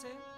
से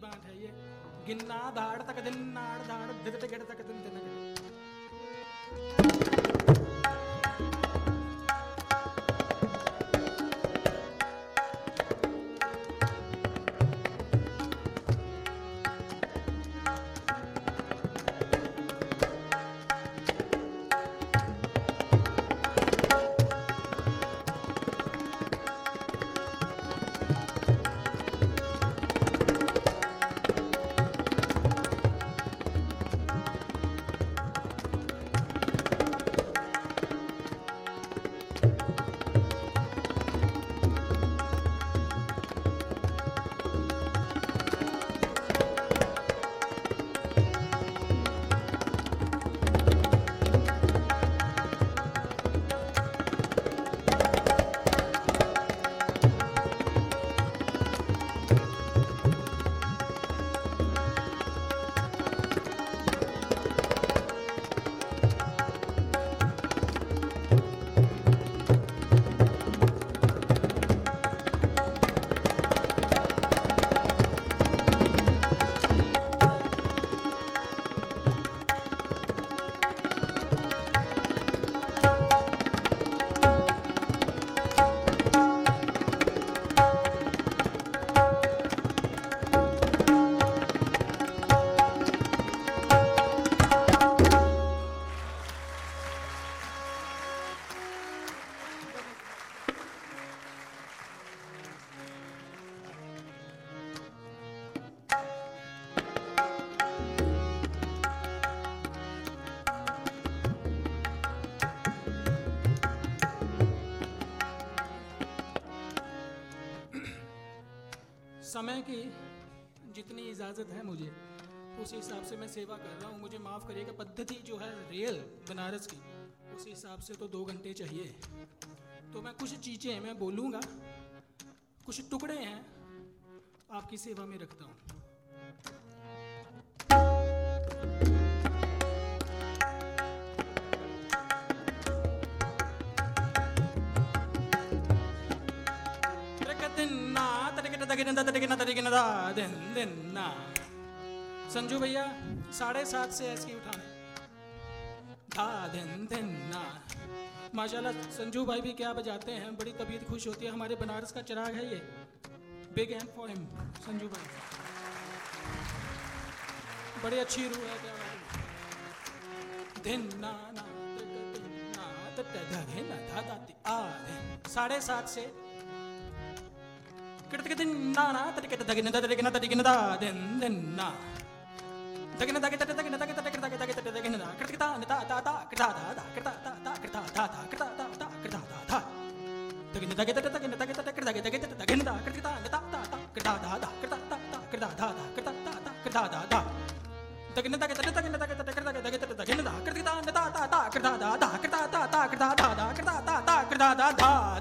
बात है ये। गिन्ना धाड़ तक दिन धाड़ धित गिड़ तक दिन उस हिसाब से मैं सेवा कर रहा हूँ। मुझे माफ़ करिएगा, पद्धति जो है रियल बनारस की, उस हिसाब से तो दो घंटे चाहिए। तो मैं कुछ चीज़ें मैं बोलूँगा। कुछ टुकड़े हैं, आपकी सेवा में रखता हूँ। संजू भैया साढ़े सात से ऐसी उठाने धा दिन दिन ना माशाल्लाह संजू भाई भी क्या बजाते हैं बड़ी तबीयत खुश होती है हमारे बनारस का चिराग है ये big hand for him Sanju भाई बड़ी अच्छी रूह है क्या ना ना साढ़े सात से ना ना ना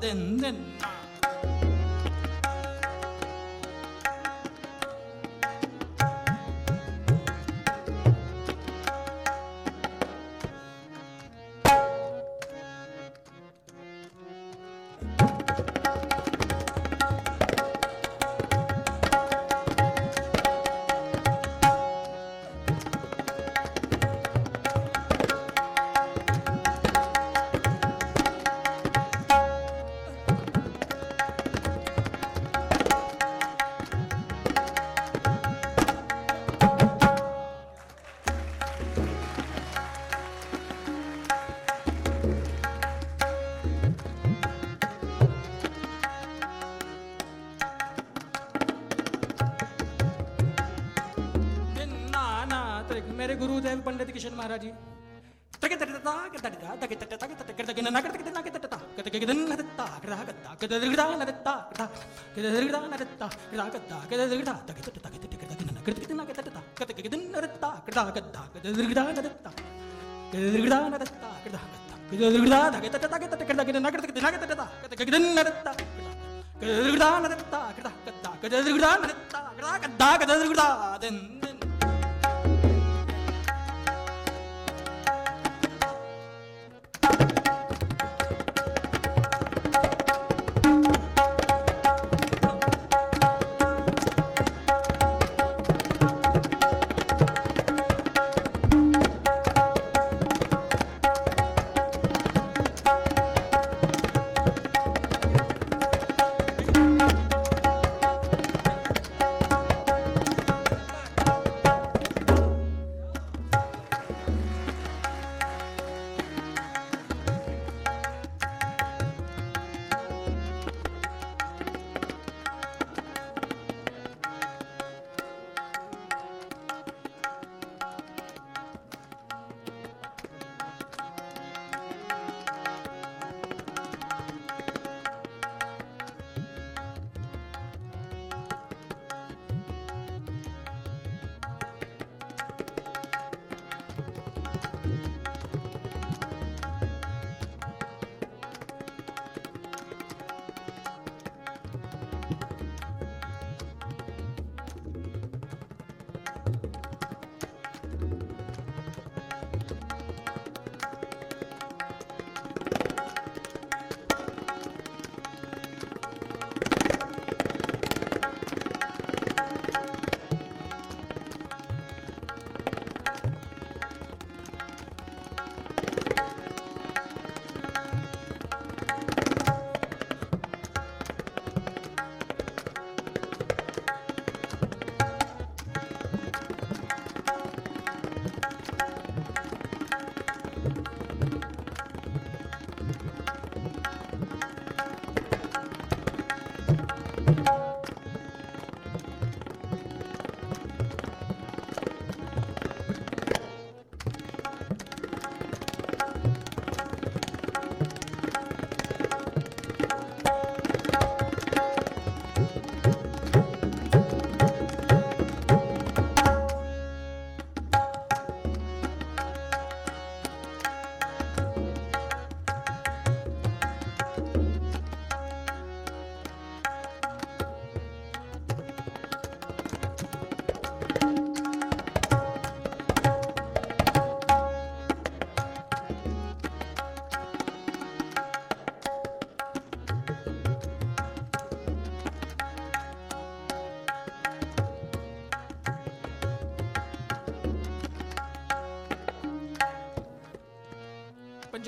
Then then किशन महाराज जी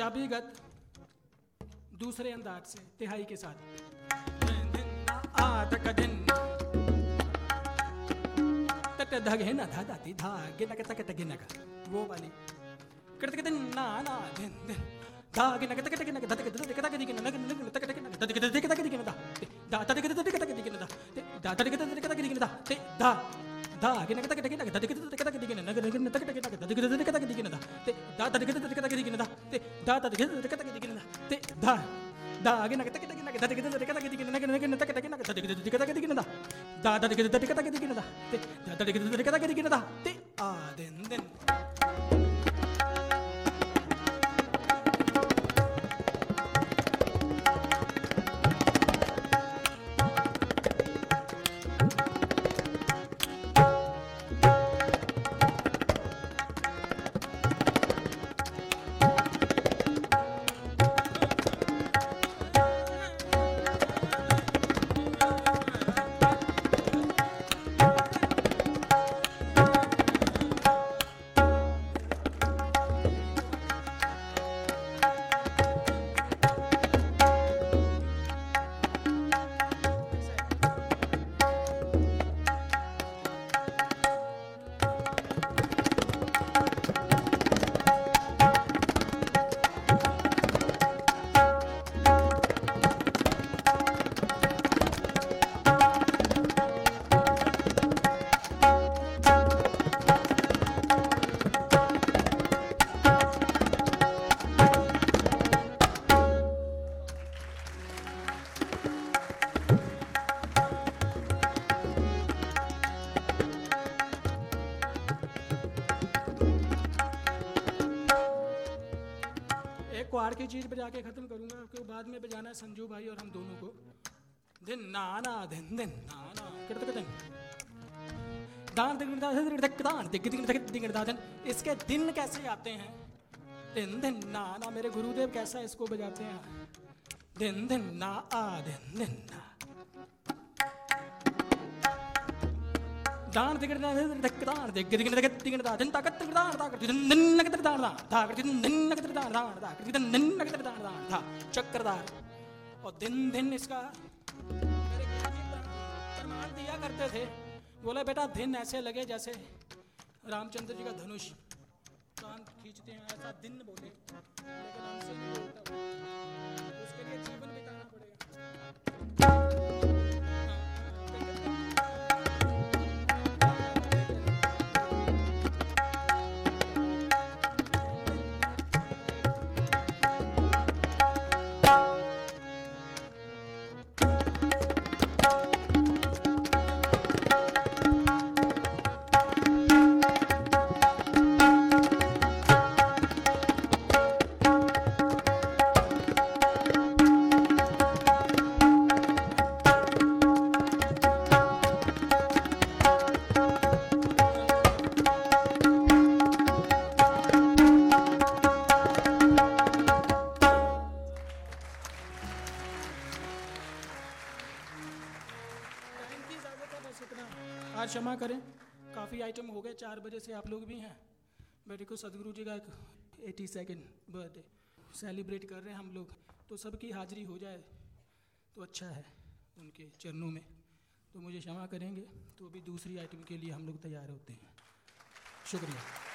पंजाबी गत दूसरे अंदाज से तिहाई के साथ दिन दिन तक तट धगे ना धा दाती धा गिना के तक गिना का वो वाली कट के दिन ना ना दिन दिन धा गिना के तक गिना के धा के तक तक गिना नग नग तक तक गिना तक के तक तक गिना दा दा तक के तक तक गिना दा दा तक के तक तक गिना दा ते दा दा गिना के तक गिना धा के तक तक गिना नग नग तक तक गिना दा के तक तक गिना दा ते दा तक के तक तक गिना दा ते दा तक के तक तक गिना दा ते धा दा गिना के तक तक गिना धा के तक तक गिना नग नग तक तक गिना दा के तक तक गिना दा दा दा के तक तक गिना दा ते दा दा के तक तक गिना दा ते आ दिन दिन एक क्वार की चीज़ बजा के खत्म करूँगा क्योंकि बाद में बजाना है संजू भाई और हम दोनों को। दिन नाना, दिन दिन नाना कितने दिन दान दान दान इसके दिन कैसे आते हैं? दिन दिन नाना, मेरे गुरुदेव कैसा इसको बजाते हैं। दिन दिन ना आ दिन दिन ना दान दिग दान दिग दान दिग दिग दिग दिग दान दिन ताकत दिग दान ताकत दिन दिन नगत दान दान ताकत दिन दिन नगत दान दान ताकत दिन दिन नगत दान दान था चक्रदार और दिन दिन इसका मेरे प्रमाण दिया करते थे बोले बेटा दिन ऐसे लगे जैसे रामचंद्र जी का धनुष प्राण खींचते हैं ऐसा दिन बोले लेकिन। उसके लिए जीवन बिताना करें। काफ़ी आइटम हो गए, चार बजे से आप लोग भी हैं। बेटे को सदगुरु जी का एक एटी सेकेंड बर्थडे सेलिब्रेट कर रहे हैं हम लोग। तो सबकी हाजिरी हो जाए तो अच्छा है उनके चरणों में। तो मुझे क्षमा करेंगे तो अभी दूसरी आइटम के लिए हम लोग तैयार होते हैं। शुक्रिया।